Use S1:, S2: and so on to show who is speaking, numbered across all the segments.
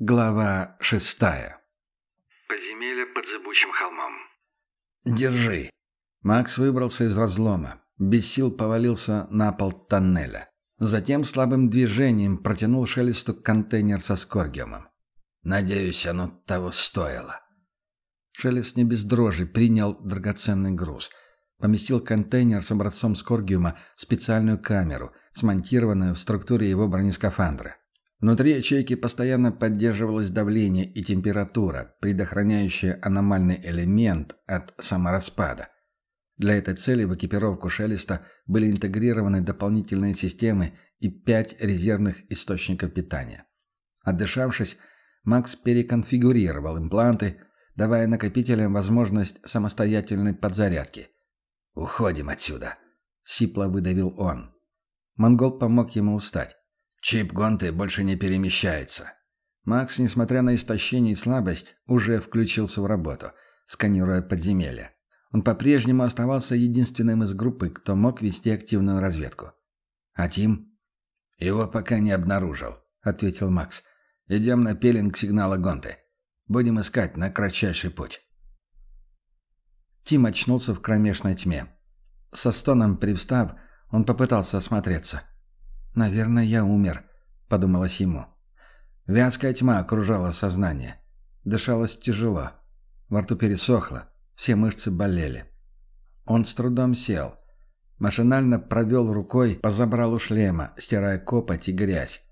S1: Глава шестая.
S2: Подземелье под зыбучим холмом.
S1: «Держи». Макс выбрался из разлома. Без сил повалился на пол тоннеля. Затем слабым движением протянул Шелесту контейнер со скоргиумом. «Надеюсь, оно того стоило». Шелест не без дрожи принял драгоценный груз. Поместил контейнер с образцом скоргиума в специальную камеру, смонтированную в структуре его бронескафандра. Внутри ячейки постоянно поддерживалось давление и температура, предохраняющие аномальный элемент от самораспада. Для этой цели в экипировку «Шелеста» были интегрированы дополнительные системы и пять резервных источников питания. Отдышавшись, Макс переконфигурировал импланты, давая накопителям возможность самостоятельной подзарядки. «Уходим отсюда», — сипло выдавил он. Монгол помог ему устать. Чип Гонты больше не перемещается. Макс, несмотря на истощение и слабость, уже включился в работу, сканируя подземелье. Он по-прежнему оставался единственным из группы, кто мог вести активную разведку. «А Тим?» «Его пока не обнаружил», — ответил Макс. «Идем на пеленг сигнала Гонты. Будем искать на кратчайший путь». Тим очнулся в кромешной тьме. Со стоном привстав, он попытался осмотреться. «Наверное, я умер», — подумалось ему. Вязкая тьма окружала сознание. Дышалось тяжело. Во рту пересохло, все мышцы болели. Он с трудом сел. Машинально провел рукой по забралу шлема, стирая копоть и грязь.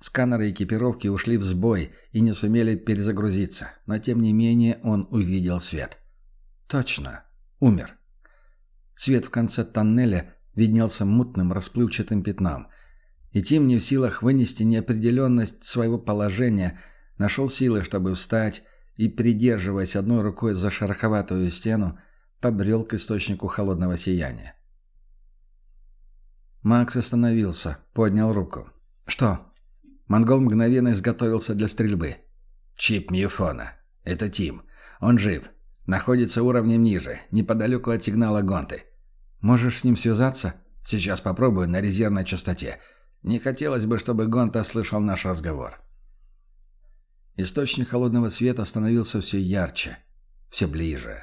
S1: Сканеры экипировки ушли в сбой и не сумели перезагрузиться, но тем не менее он увидел свет. Точно, умер. Свет в конце тоннеля виднелся мутным расплывчатым пятном — и Тим не в силах вынести неопределенность своего положения, нашел силы, чтобы встать и, придерживаясь одной рукой за шероховатую стену, побрел к источнику холодного сияния. Макс остановился, поднял руку. «Что?» Монгол мгновенно изготовился для стрельбы. «Чип Мьюфона. Это Тим. Он жив. Находится уровнем ниже, неподалеку от сигнала Гонты. Можешь с ним связаться? Сейчас попробую на резервной частоте. Не хотелось бы, чтобы Гонта слышал наш разговор. Источник холодного света становился все ярче, все ближе.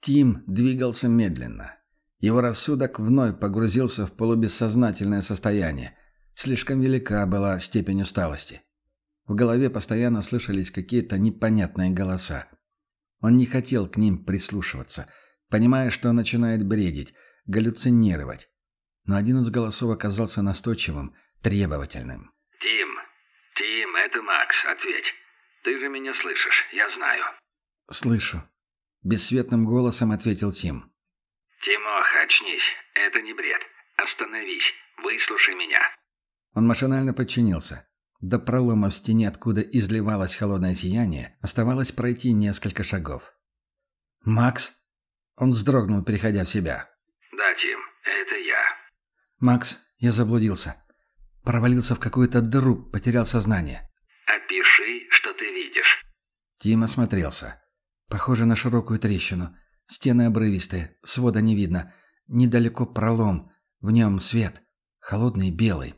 S1: Тим двигался медленно. Его рассудок вновь погрузился в полубессознательное состояние. Слишком велика была степень усталости. В голове постоянно слышались какие-то непонятные голоса. Он не хотел к ним прислушиваться, понимая, что начинает бредить, галлюцинировать. Но один из голосов оказался настойчивым – требовательным.
S2: «Тим, Тим, это Макс, ответь. Ты же меня слышишь, я знаю».
S1: «Слышу», — бесцветным голосом ответил Тим.
S2: «Тимох, очнись, это не бред. Остановись, выслушай меня».
S1: Он машинально подчинился. До пролома в стене, откуда изливалось холодное сияние, оставалось пройти несколько шагов. «Макс?» Он вздрогнул, приходя в себя.
S2: «Да, Тим, это я».
S1: «Макс, я заблудился. Провалился в какую-то дыру, потерял сознание.
S2: «Опиши, что ты видишь».
S1: Тим осмотрелся. Похоже на широкую трещину. Стены обрывистые, свода не видно. Недалеко пролом. В нем свет. Холодный белый.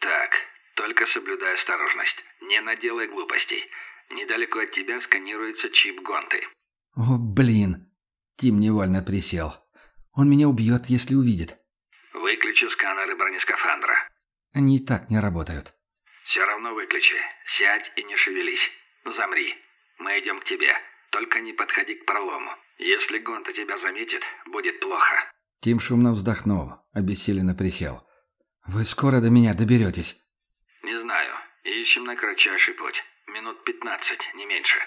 S2: «Так, только соблюдай осторожность. Не наделай глупостей. Недалеко от тебя сканируется чип Гонты».
S1: «О, блин!» Тим невольно присел. «Он меня убьет, если увидит».
S2: «Выключи сканеры бронескафандра.
S1: Они и так не работают.
S2: «Все равно выключи. Сядь и не шевелись. Замри. Мы идем к тебе. Только не подходи к пролому. Если Гонта тебя заметит, будет плохо».
S1: Тим шумно вздохнул, обессиленно присел. «Вы скоро до меня доберетесь?»
S2: «Не знаю. Ищем на кратчайший путь. Минут пятнадцать, не меньше».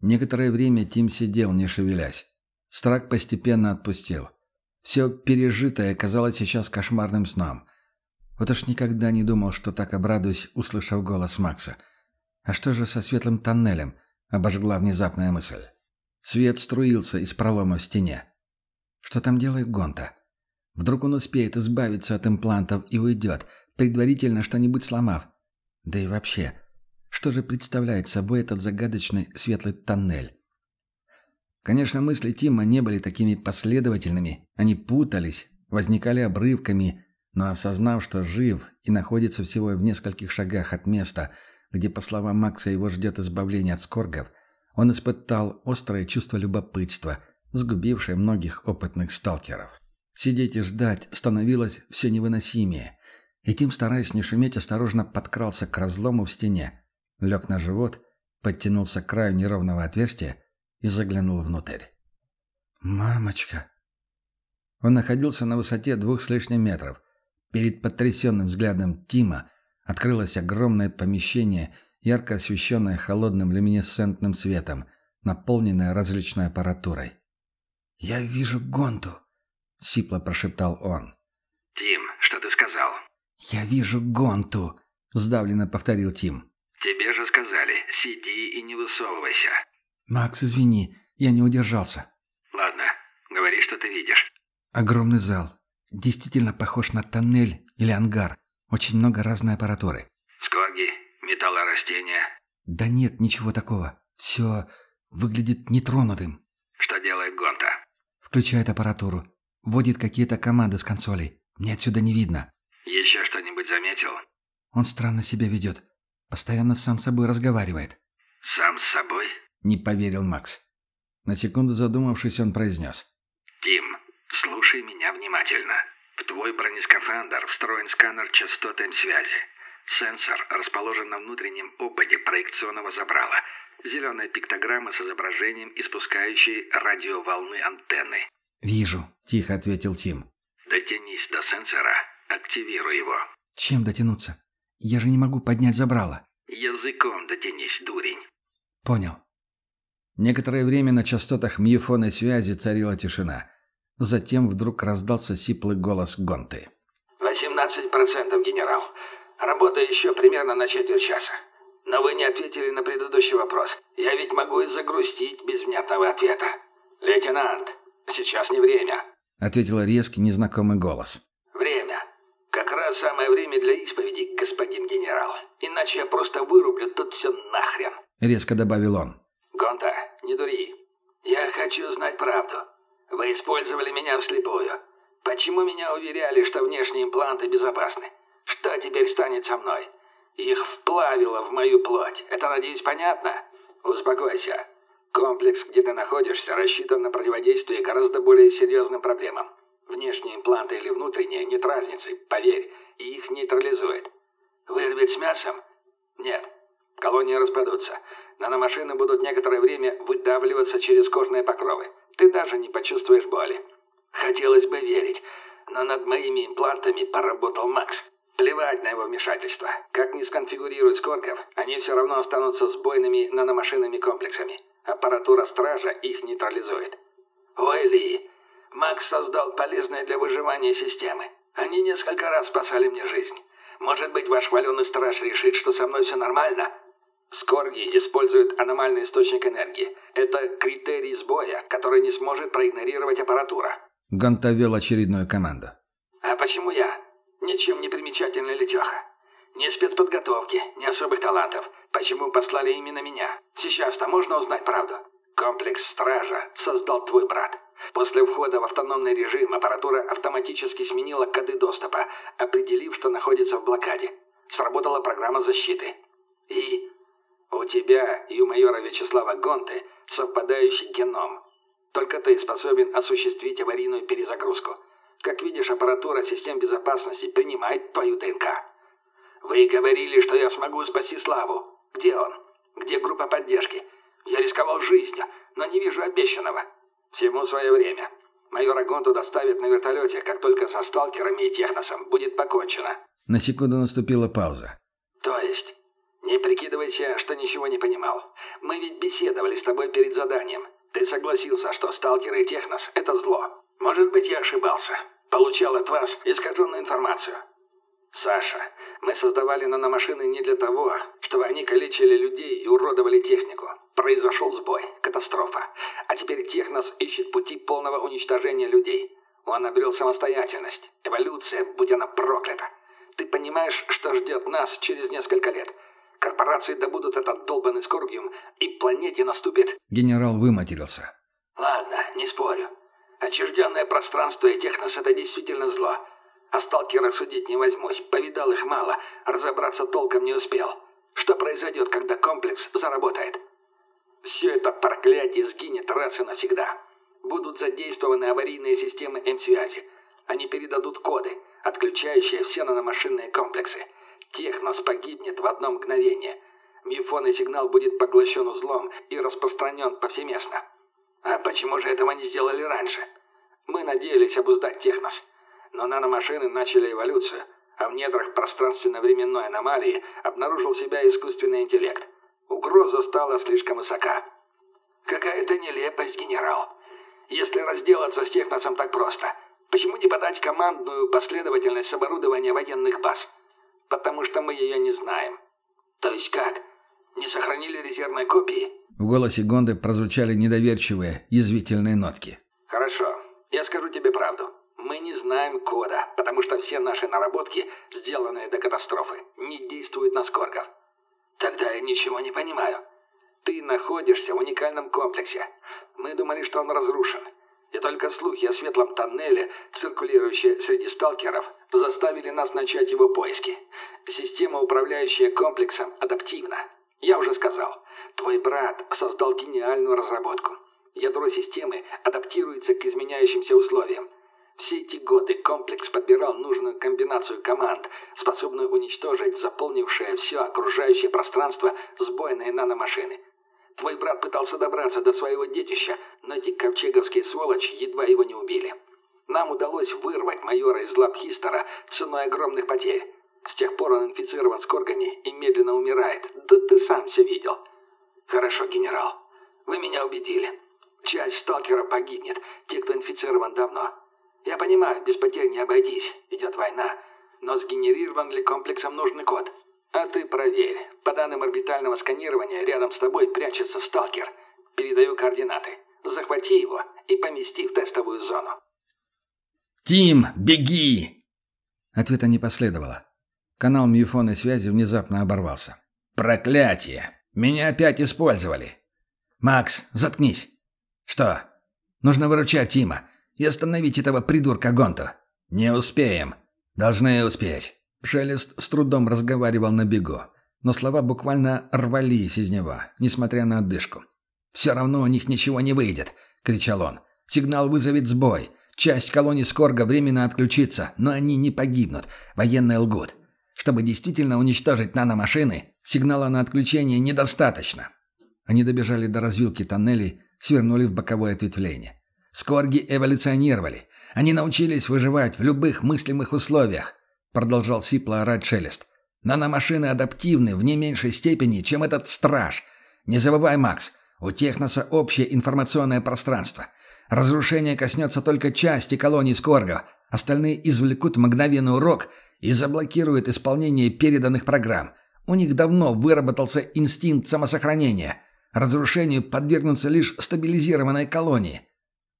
S1: Некоторое время Тим сидел, не шевелясь. Страх постепенно отпустил. Все пережитое казалось сейчас кошмарным сном. Вот уж никогда не думал, что так обрадуюсь, услышав голос Макса. А что же со светлым тоннелем? Обожгла внезапная мысль. Свет струился из пролома в стене. Что там делает Гонта? Вдруг он успеет избавиться от имплантов и уйдет, предварительно что-нибудь сломав? Да и вообще, что же представляет собой этот загадочный светлый тоннель? Конечно, мысли Тима не были такими последовательными. Они путались, возникали обрывками, но осознав, что жив и находится всего в нескольких шагах от места, где, по словам Макса, его ждет избавление от скоргов, он испытал острое чувство любопытства, сгубившее многих опытных сталкеров. Сидеть и ждать становилось все невыносимее. И Тим, стараясь не шуметь, осторожно подкрался к разлому в стене, лег на живот, подтянулся к краю неровного отверстия и заглянул внутрь. «Мамочка!» Он находился на высоте двух с лишним метров. Перед потрясенным взглядом Тима открылось огромное помещение, ярко освещенное холодным люминесцентным светом, наполненное различной аппаратурой. «Я вижу Гонту!» — сипло прошептал он.
S2: «Тим, что ты сказал?»
S1: «Я вижу Гонту!» — сдавленно повторил Тим.
S2: «Тебе же сказали, сиди и не высовывайся».
S1: «Макс, извини, я не удержался».
S2: «Ладно, говори, что ты видишь».
S1: Огромный зал. Действительно похож на тоннель или ангар. Очень много разной аппаратуры.
S2: Скорги, металлорастения.
S1: Да нет, ничего такого. Все выглядит нетронутым.
S2: Что делает Гонта?
S1: Включает аппаратуру. Вводит какие-то команды с консолей. Мне отсюда не видно.
S2: Еще что-нибудь заметил?
S1: Он странно себя ведет. Постоянно сам с собой разговаривает.
S2: Сам с собой?
S1: Не поверил Макс. На секунду задумавшись, он произнес.
S2: Тим, слушай меня внимательно. В твой бронескафандр встроен сканер частот М-связи. Сенсор расположен на внутреннем ободе проекционного забрала. Зеленая пиктограмма с изображением испускающей радиоволны антенны.
S1: «Вижу», — тихо ответил Тим.
S2: Дотянись до сенсора, активируй его.
S1: «Чем дотянуться? Я же не могу поднять забрало».
S2: Языком дотянись, дурень.
S1: «Понял». Некоторое время на частотах мьефонной связи царила тишина. Затем вдруг раздался сиплый голос Гонты.
S2: «18% генерал. Работа еще примерно на четверть часа. Но вы не ответили на предыдущий вопрос. Я ведь могу и загрустить без внятного ответа. Лейтенант, сейчас не время».
S1: Ответил резкий незнакомый голос.
S2: «Время. Как раз самое время для исповеди, господин генерал. Иначе я просто вырублю тут все нахрен».
S1: Резко добавил он.
S2: «Гонта, не дури. Я хочу знать правду. Вы использовали меня вслепую. Почему меня уверяли, что внешние импланты безопасны? Что теперь станет со мной? Их вплавило в мою плоть. Это, надеюсь, понятно? Успокойся. Комплекс, где ты находишься, рассчитан на противодействие гораздо более серьезным проблемам. Внешние импланты или внутренние, нет разницы, поверь, и их нейтрализует. Вырвет с мясом? Нет. Колонии распадутся. Наномашины будут некоторое время выдавливаться через кожные покровы. Ты даже не почувствуешь боли. Хотелось бы верить, но над моими имплантами поработал Макс. Плевать на его вмешательство. Как ни сконфигурируют скорков, они все равно останутся сбойными наномашинными комплексами. Аппаратура стража их нейтрализует. Ой, Ли, Макс создал полезные для выживания системы. Они несколько раз спасали мне жизнь. Может быть, ваш хваленый страж решит, что со мной все нормально? Скорги используют аномальный источник энергии. Это критерий сбоя, который не сможет проигнорировать аппаратура.
S1: Ганта вел очередную команду.
S2: А почему я? Ничем не примечательный летеха. Ни спецподготовки, ни особых талантов. Почему послали именно меня? Сейчас-то можно узнать правду. Комплекс «Стража» создал твой брат. После входа в автономный режим аппаратура автоматически сменила коды доступа, определив, что находится в блокаде. Сработала программа защиты. И у тебя и у майора Вячеслава Гонты совпадающий геном. Только ты способен осуществить аварийную перезагрузку. Как видишь, аппаратура систем безопасности принимает твою ДНК. Вы говорили, что я смогу спасти Славу. Где он? Где группа поддержки? Я рисковал жизнью, но не вижу обещанного. Всему свое время. Майора Гонту доставят на вертолете, как только со сталкерами и техносом будет покончено.
S1: На секунду наступила пауза.
S2: То есть? Не прикидывайся, что ничего не понимал. Мы ведь беседовали с тобой перед заданием. Ты согласился, что сталкеры и технос – это зло. Может быть, я ошибался. Получал от вас искаженную информацию. Саша, мы создавали наномашины не для того, чтобы они калечили людей и уродовали технику. Произошел сбой, катастрофа. А теперь Технос ищет пути полного уничтожения людей. Он обрел самостоятельность. Эволюция, будь она проклята. Ты понимаешь, что ждет нас через несколько лет? Корпорации добудут этот долбанный скорбиум, и планете наступит...
S1: Генерал выматерился.
S2: Ладно, не спорю. Отчужденное пространство и технос — это действительно зло. А сталкера судить не возьмусь. Повидал их мало, разобраться толком не успел. Что произойдет, когда комплекс заработает? Все это проклятие сгинет раз и навсегда. Будут задействованы аварийные системы М-связи. Они передадут коды, отключающие все наномашинные комплексы. Технос погибнет в одно мгновение. Мифонный сигнал будет поглощен узлом и распространен повсеместно. А почему же этого не сделали раньше? Мы надеялись обуздать Технос. Но наномашины начали эволюцию, а в недрах пространственно-временной аномалии обнаружил себя искусственный интеллект. Угроза стала слишком высока. Какая-то нелепость, генерал. Если разделаться с техносом так просто, почему не подать командную последовательность оборудования военных баз? Потому что мы ее не знаем. То есть как? Не сохранили резервной копии?
S1: В голосе Гонды прозвучали недоверчивые, язвительные нотки.
S2: Хорошо, я скажу тебе правду. Мы не знаем кода, потому что все наши наработки, сделанные до катастрофы, не действуют на скоргов. Тогда я ничего не понимаю. Ты находишься в уникальном комплексе. Мы думали, что он разрушен. И только слухи о светлом тоннеле, циркулирующие среди сталкеров, заставили нас начать его поиски. Система, управляющая комплексом, адаптивна. Я уже сказал, твой брат создал гениальную разработку. Ядро системы адаптируется к изменяющимся условиям. Все эти годы комплекс подбирал нужную комбинацию команд, способную уничтожить заполнившее все окружающее пространство сбойные наномашины. Твой брат пытался добраться до своего детища, но эти ковчеговские сволочи едва его не убили. Нам удалось вырвать майора из лап Хистера ценой огромных потерь. С тех пор он инфицирован скоргами и медленно умирает. Да ты сам все видел. Хорошо, генерал. Вы меня убедили. Часть сталкера погибнет, те, кто инфицирован давно. Я понимаю, без потерь не обойтись, идет война. Но сгенерирован ли комплексом нужный код? А ты проверь. По данным орбитального сканирования, рядом с тобой прячется сталкер. Передаю координаты. Захвати его и помести в тестовую зону.
S1: «Тим, беги!» Ответа не последовало. Канал мьюфонной связи внезапно оборвался. «Проклятие! Меня опять использовали!» «Макс, заткнись!» «Что?» «Нужно выручать Тима и остановить этого придурка Гонта. Не успеем. Должны успеть. Шелест с трудом разговаривал на бегу, но слова буквально рвались из него, несмотря на отдышку. «Все равно у них ничего не выйдет», — кричал он. «Сигнал вызовет сбой. Часть колоний Скорга временно отключится, но они не погибнут. Военные лгут. Чтобы действительно уничтожить наномашины, сигнала на отключение недостаточно». Они добежали до развилки тоннелей, свернули в боковое ответвление. Скорги эволюционировали. Они научились выживать в любых мыслимых условиях. Продолжал сипло орать Шелест. Наномашины адаптивны в не меньшей степени, чем этот страж. Не забывай, Макс, у Техноса общее информационное пространство. Разрушение коснется только части колоний Скорга. Остальные извлекут мгновенный урок и заблокируют исполнение переданных программ. У них давно выработался инстинкт самосохранения. Разрушению подвергнутся лишь стабилизированные колонии.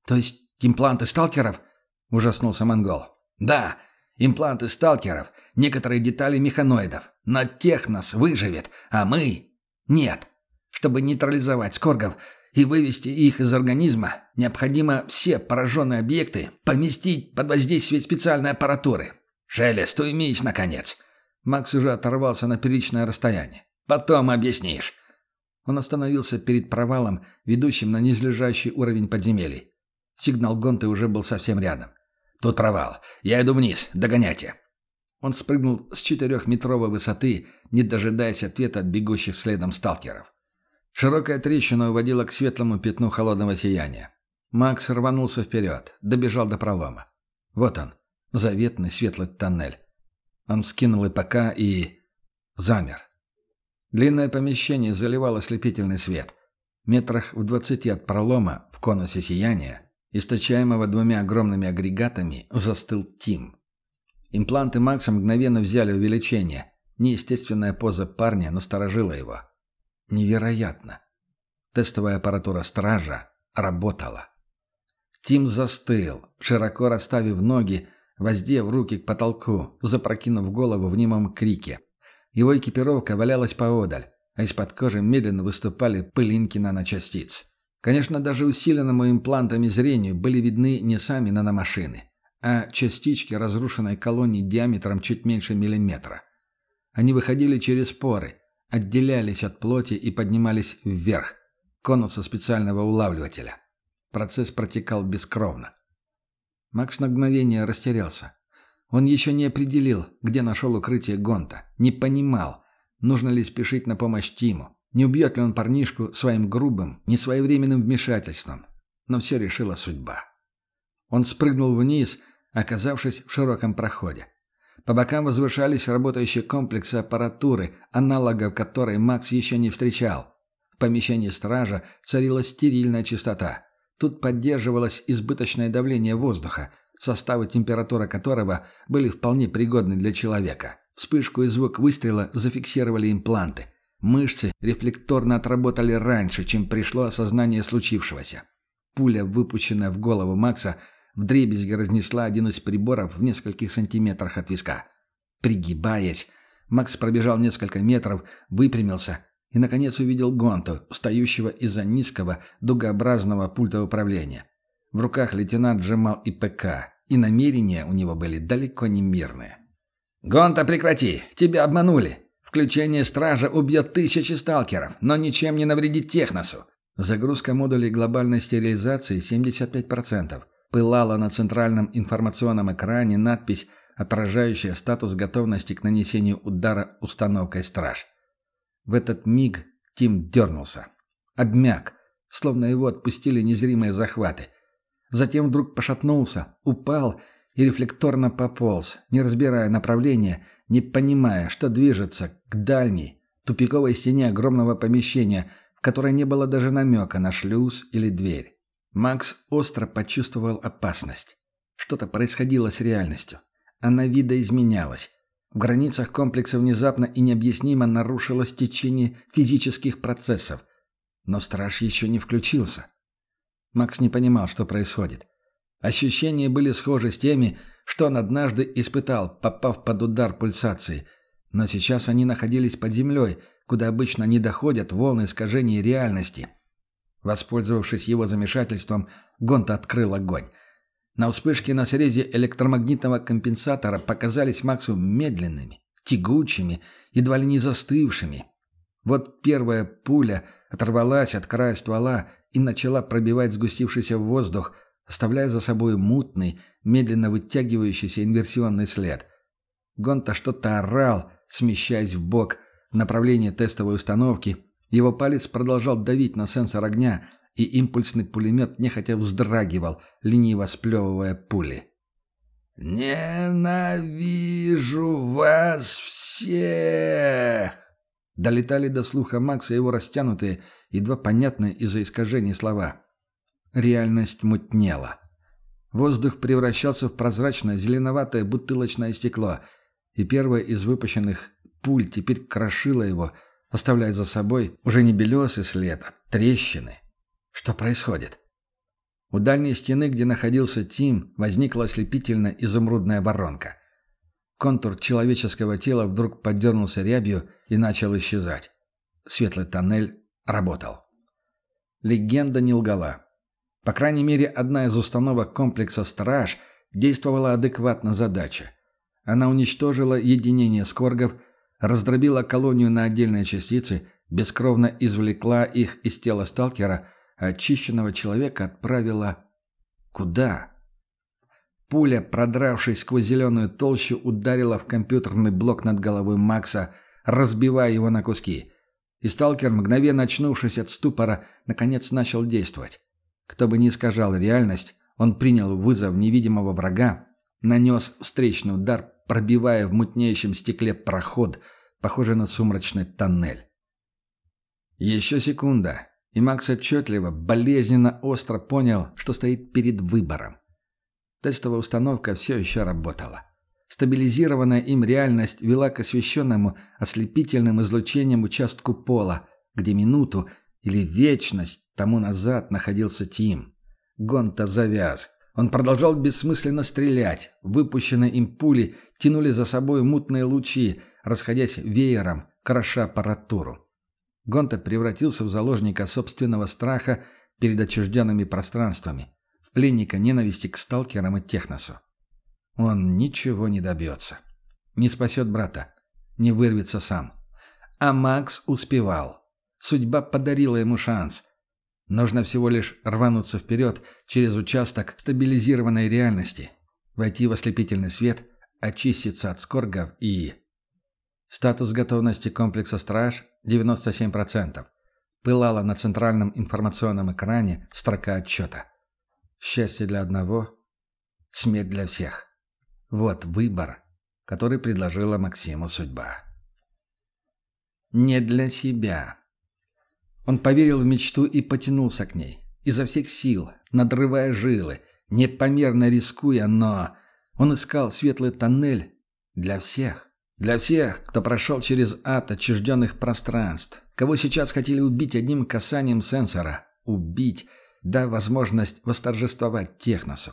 S1: «То есть импланты сталкеров?» – ужаснулся монгол. «Да, импланты сталкеров, некоторые детали механоидов. Но Технос выживет, а мы – нет. Чтобы нейтрализовать скоргов и вывести их из организма, необходимо все пораженные объекты поместить под воздействие специальной аппаратуры. Шелест, уймись, наконец!» Макс уже оторвался на приличное расстояние. «Потом объяснишь». Он остановился перед провалом, ведущим на низлежащий уровень подземелий. Сигнал Гонты уже был совсем рядом. «Тут провал. Я иду вниз. Догоняйте». Он спрыгнул с четырехметровой высоты, не дожидаясь ответа от бегущих следом сталкеров. Широкая трещина уводила к светлому пятну холодного сияния. Макс рванулся вперед, добежал до пролома. Вот он, заветный светлый тоннель. Он вскинул ИПК и... замер. Длинное помещение заливал ослепительный свет. Метрах в двадцати от пролома, в конусе сияния, источаемого двумя огромными агрегатами, застыл Тим. Импланты Макса мгновенно взяли увеличение. Неестественная поза парня насторожила его. Невероятно. Тестовая аппаратура «Стража» работала. Тим застыл, широко расставив ноги, воздев руки к потолку, запрокинув голову в немом крике. Его экипировка валялась поодаль, а из-под кожи медленно выступали пылинки наночастиц. Конечно, даже усиленному имплантами зрению были видны не сами наномашины, а частички разрушенной колонии диаметром чуть меньше миллиметра. Они выходили через поры, отделялись от плоти и поднимались вверх, конуса специального улавливателя. Процесс протекал бескровно. Макс на мгновение растерялся. Он еще не определил, где нашел укрытие Гонта. Не понимал, нужно ли спешить на помощь Тиму. Не убьет ли он парнишку своим грубым, несвоевременным вмешательством. Но все решила судьба. Он спрыгнул вниз, оказавшись в широком проходе. По бокам возвышались работающие комплексы аппаратуры, аналогов которой Макс еще не встречал. В помещении стража царила стерильная чистота. Тут поддерживалось избыточное давление воздуха, составы температура которого были вполне пригодны для человека. Вспышку и звук выстрела зафиксировали импланты. Мышцы рефлекторно отработали раньше, чем пришло осознание случившегося. Пуля, выпущенная в голову Макса, вдребезги разнесла один из приборов в нескольких сантиметрах от виска. Пригибаясь, Макс пробежал несколько метров, выпрямился и, наконец, увидел Гонту, стоящего из-за низкого, дугообразного пульта управления. В руках лейтенант сжимал ИПК, и намерения у него были далеко не мирные. «Гонта, прекрати! Тебя обманули! Включение стража убьет тысячи сталкеров, но ничем не навредит Техносу!» Загрузка модулей глобальной стерилизации 75%. Пылала на центральном информационном экране надпись, отражающая статус готовности к нанесению удара установкой «Страж». В этот миг Тим дернулся. Обмяк, словно его отпустили незримые захваты. Затем вдруг пошатнулся, упал и рефлекторно пополз, не разбирая направления, не понимая, что движется к дальней, тупиковой стене огромного помещения, в которой не было даже намека на шлюз или дверь. Макс остро почувствовал опасность. Что-то происходило с реальностью. Она видоизменялась. В границах комплекса внезапно и необъяснимо нарушилось течение физических процессов. Но страж еще не включился. Макс не понимал, что происходит. Ощущения были схожи с теми, что он однажды испытал, попав под удар пульсации. Но сейчас они находились под землей, куда обычно не доходят волны искажений реальности. Воспользовавшись его замешательством, Гонта открыл огонь. На вспышке на срезе электромагнитного компенсатора показались Максу медленными, тягучими, едва ли не застывшими. Вот первая пуля оторвалась от края ствола и начала пробивать сгустившийся воздух, оставляя за собой мутный, медленно вытягивающийся инверсионный след. Гонта что-то орал, смещаясь в бок в направлении тестовой установки. Его палец продолжал давить на сенсор огня – и импульсный пулемет нехотя вздрагивал, лениво сплевывая пули. «Ненавижу вас всех!» Долетали до слуха Макса его растянутые, едва понятные из-за искажений слова. Реальность мутнела. Воздух превращался в прозрачное зеленоватое бутылочное стекло, и первая из выпущенных пуль теперь крошила его, оставляя за собой уже не белесый след, а трещины. Что происходит? У дальней стены, где находился Тим, возникла ослепительно изумрудная воронка. Контур человеческого тела вдруг подернулся рябью и начал исчезать. Светлый тоннель работал. Легенда не лгала. По крайней мере, одна из установок комплекса «Страж» действовала адекватно задаче. Она уничтожила единение скоргов, раздробила колонию на отдельные частицы, бескровно извлекла их из тела сталкера – очищенного человека отправила... Куда? Пуля, продравшись сквозь зеленую толщу, ударила в компьютерный блок над головой Макса, разбивая его на куски. И сталкер, мгновенно очнувшись от ступора, наконец начал действовать. Кто бы ни искажал реальность, он принял вызов невидимого врага, нанес встречный удар, пробивая в мутнеющем стекле проход, похожий на сумрачный тоннель. Еще секунда, и Макс отчетливо, болезненно остро понял, что стоит перед выбором. Тестовая установка все еще работала. Стабилизированная им реальность вела к освещенному ослепительным излучением участку пола, где минуту или вечность тому назад находился Тим. Гонта завяз. Он продолжал бессмысленно стрелять. Выпущенные им пули тянули за собой мутные лучи, расходясь веером, кроша аппаратуру. Гонта превратился в заложника собственного страха перед отчужденными пространствами, в пленника ненависти к сталкерам и техносу. Он ничего не добьется. Не спасет брата, не вырвется сам. А Макс успевал. Судьба подарила ему шанс. Нужно всего лишь рвануться вперед через участок стабилизированной реальности, войти в ослепительный свет, очиститься от скоргов и... Статус готовности комплекса «Страж» 97%. Пылала на центральном информационном экране строка отчета. Счастье для одного, смерть для всех. Вот выбор, который предложила Максиму судьба. Не для себя. Он поверил в мечту и потянулся к ней. Изо всех сил, надрывая жилы, непомерно рискуя, но... Он искал светлый тоннель для всех. Для всех, кто прошел через ад отчужденных пространств. Кого сейчас хотели убить одним касанием сенсора. Убить, да возможность восторжествовать Техносу.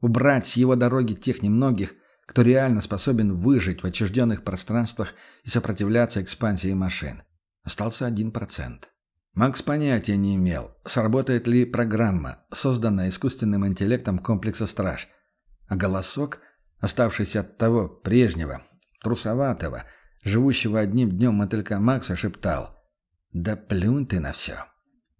S1: Убрать с его дороги тех немногих, кто реально способен выжить в отчужденных пространствах и сопротивляться экспансии машин. Остался один процент. Макс понятия не имел, сработает ли программа, созданная искусственным интеллектом комплекса «Страж». А голосок, оставшийся от того прежнего, трусоватого, живущего одним днем мотылька Макса, шептал «Да плюнь ты на все.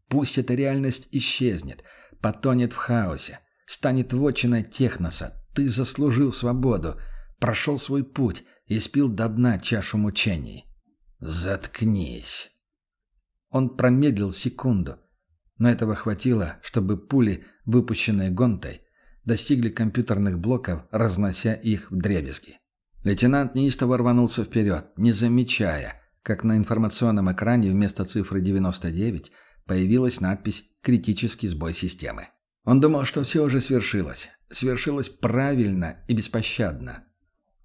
S1: Пусть эта реальность исчезнет, потонет в хаосе, станет вотчиной техноса. Ты заслужил свободу, прошел свой путь и спил до дна чашу мучений. Заткнись». Он промедлил секунду, но этого хватило, чтобы пули, выпущенные Гонтой, достигли компьютерных блоков, разнося их в дребезги. Лейтенант неистово рванулся вперед, не замечая, как на информационном экране вместо цифры 99 появилась надпись «Критический сбой системы». Он думал, что все уже свершилось. Свершилось правильно и беспощадно.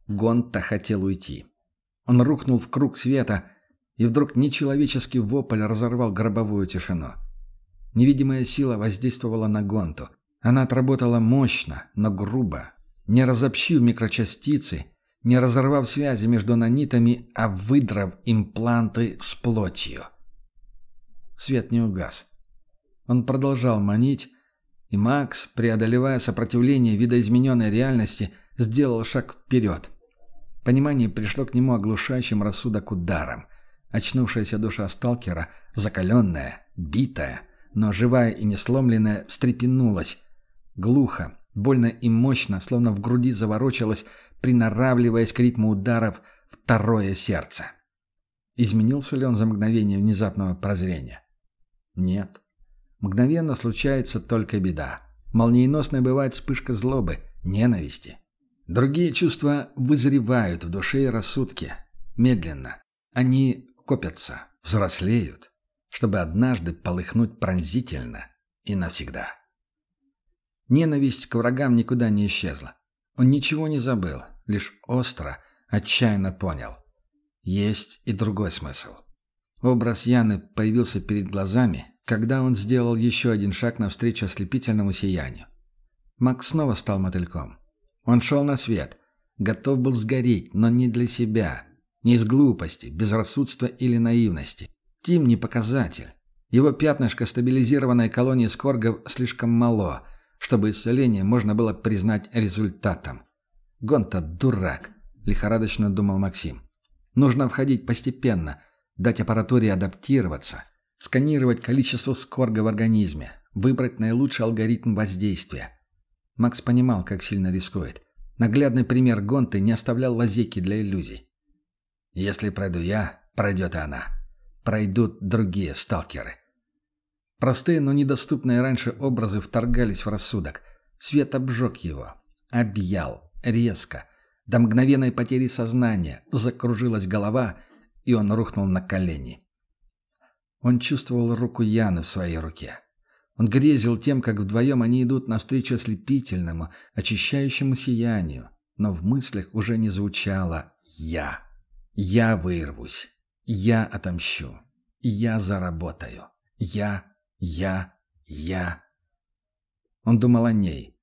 S1: Гонта хотел уйти. Он рухнул в круг света, и вдруг нечеловеческий вопль разорвал гробовую тишину. Невидимая сила воздействовала на Гонту. Она отработала мощно, но грубо, не разобщив микрочастицы, не разорвав связи между нанитами, а выдрав импланты с плотью. Свет не угас. Он продолжал манить, и Макс, преодолевая сопротивление видоизмененной реальности, сделал шаг вперед. Понимание пришло к нему оглушающим рассудок ударом. Очнувшаяся душа сталкера, закаленная, битая, но живая и несломленная, встрепенулась. Глухо, больно и мощно, словно в груди заворочилось, приноравливаясь к ритму ударов, второе сердце. Изменился ли он за мгновение внезапного прозрения? Нет. Мгновенно случается только беда. Молниеносной бывает вспышка злобы, ненависти. Другие чувства вызревают в душе и рассудке. Медленно. Они копятся, взрослеют, чтобы однажды полыхнуть пронзительно и навсегда. Ненависть к врагам никуда не исчезла. Он ничего не забыл, лишь остро, отчаянно понял. Есть и другой смысл. Образ Яны появился перед глазами, когда он сделал еще один шаг навстречу ослепительному сиянию. Макс снова стал мотыльком. Он шел на свет, готов был сгореть, но не для себя, не из глупости, безрассудства или наивности. Тим не показатель. Его пятнышко стабилизированной колонии скоргов слишком мало, чтобы исцеление можно было признать результатом. Гонта дурак, лихорадочно думал Максим. Нужно входить постепенно, дать аппаратуре адаптироваться, сканировать количество скорга в организме, выбрать наилучший алгоритм воздействия. Макс понимал, как сильно рискует. Наглядный пример Гонты не оставлял лазейки для иллюзий. Если пройду я, пройдет и она. Пройдут другие сталкеры. Простые, но недоступные раньше образы вторгались в рассудок. Свет обжег его. Объял. Резко. До мгновенной потери сознания. Закружилась голова, и он рухнул на колени. Он чувствовал руку Яны в своей руке. Он грезил тем, как вдвоем они идут навстречу ослепительному, очищающему сиянию. Но в мыслях уже не звучало «я». Я вырвусь. Я отомщу. Я заработаю. Я, я, я. Он думал о ней,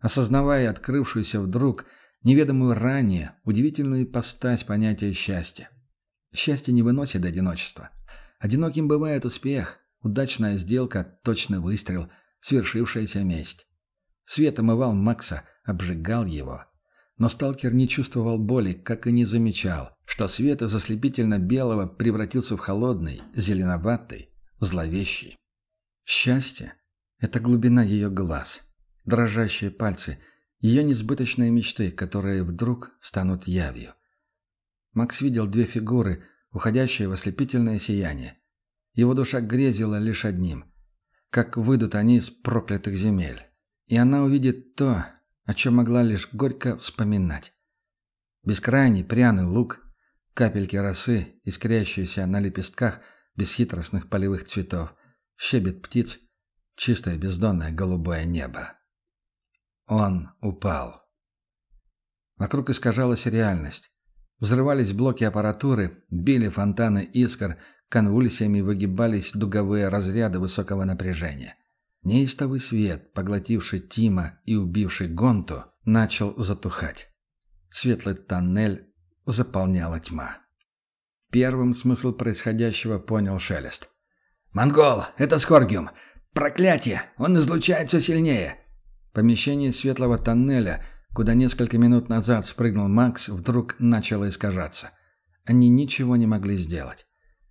S1: осознавая открывшуюся вдруг, неведомую ранее, удивительную ипостась понятия счастья. Счастье не выносит одиночества. Одиноким бывает успех, удачная сделка, точный выстрел, свершившаяся месть. Свет омывал Макса, обжигал его. Но сталкер не чувствовал боли, как и не замечал, что свет из ослепительно-белого превратился в холодный, зеленоватый, зловещий. Счастье — это глубина ее глаз, дрожащие пальцы, ее несбыточные мечты, которые вдруг станут явью. Макс видел две фигуры, уходящие в ослепительное сияние. Его душа грезила лишь одним. Как выйдут они из проклятых земель. И она увидит то, о чем могла лишь горько вспоминать. Бескрайний пряный луг, капельки росы, искрящиеся на лепестках бесхитростных полевых цветов, щебет птиц, чистое бездонное голубое небо. Он упал. Вокруг искажалась реальность. Взрывались блоки аппаратуры, били фонтаны искр, конвульсиями выгибались дуговые разряды высокого напряжения. Неистовый свет, поглотивший Тима и убивший Гонту, начал затухать. Светлый тоннель заполняла тьма. Первым смысл происходящего понял Шелест. «Монгол! Это Скоргиум! Проклятие! Он излучает все сильнее!» Помещение светлого тоннеля, куда несколько минут назад спрыгнул Макс, вдруг начало искажаться. Они ничего не могли сделать.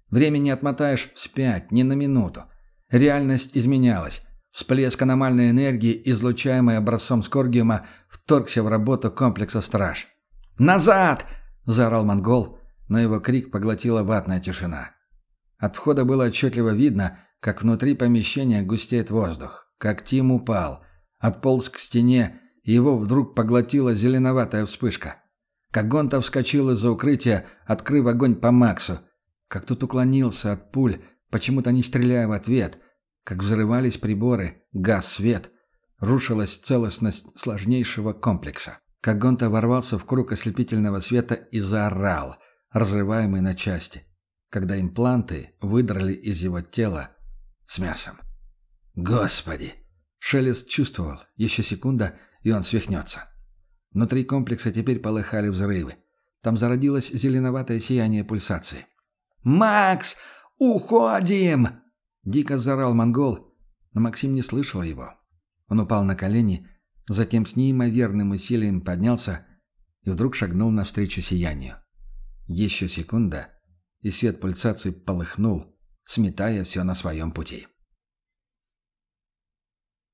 S1: Время не отмотаешь вспять, ни на минуту. Реальность изменялась. Всплеск аномальной энергии, излучаемой образцом Скоргиума, вторгся в работу комплекса «Страж». «Назад!» – заорал монгол, но его крик поглотила ватная тишина. От входа было отчетливо видно, как внутри помещения густеет воздух, как Тим упал, отполз к стене, и его вдруг поглотила зеленоватая вспышка. Как Гонта вскочил из-за укрытия, открыв огонь по Максу, как тут уклонился от пуль, почему-то не стреляя в ответ, как взрывались приборы, газ, свет, рушилась целостность сложнейшего комплекса. Как Гонта ворвался в круг ослепительного света и заорал, разрываемый на части когда импланты выдрали из его тела с мясом. Господи! Шелест чувствовал, еще секунда, и он свихнется. Внутри комплекса теперь полыхали взрывы. Там зародилось зеленоватое сияние пульсации. «Макс! Уходим!» Дико заорал монгол, но Максим не слышал его. Он упал на колени, затем с неимоверным усилием поднялся и вдруг шагнул навстречу сиянию. Еще секунда — и свет пульсации полыхнул, сметая все на своем пути.